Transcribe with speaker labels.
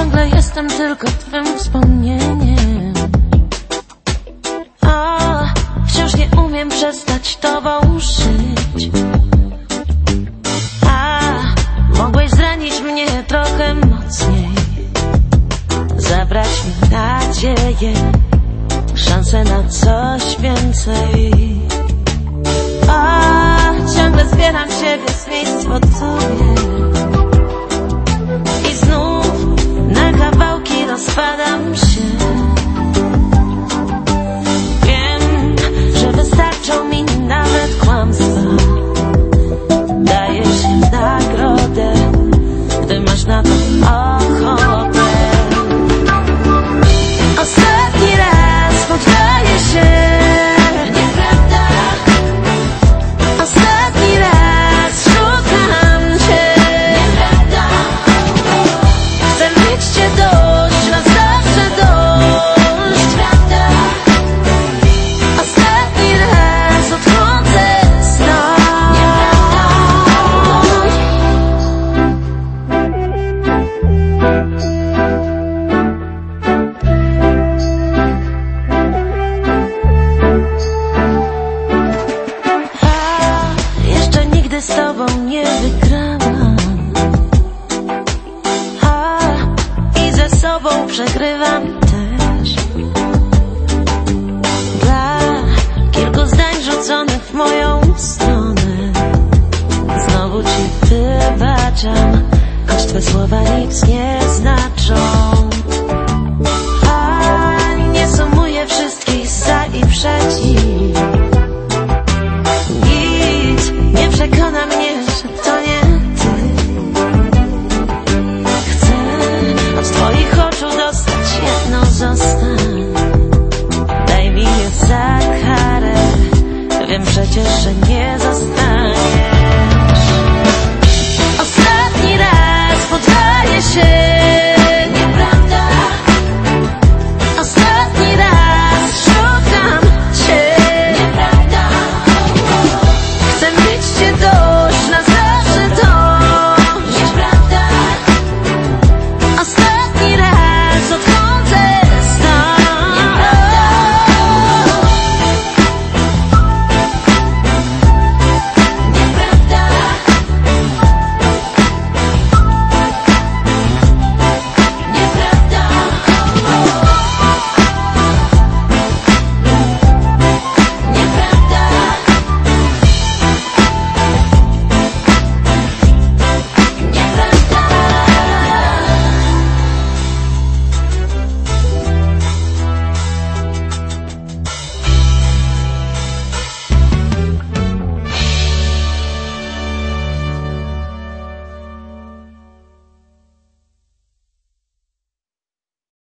Speaker 1: ostatnim wspomnieniem. O, wciąż nie umiem przestać tobą żyć. A, mogłeś zranić mnie trochę mocniej. Zabrać mi nadzieję Szansę na coś więcej. A, ciągle zbieram siebie z miejsc pod tobą nie wygrałam. A i ze sobą przegrywam też. Dla kilku zdań rzuconych w moją że nie zostaniesz. Ostatni raz poddaję się Nieprawda? Ostatni raz szukam cię Nieprawda? Chcę mieć cię do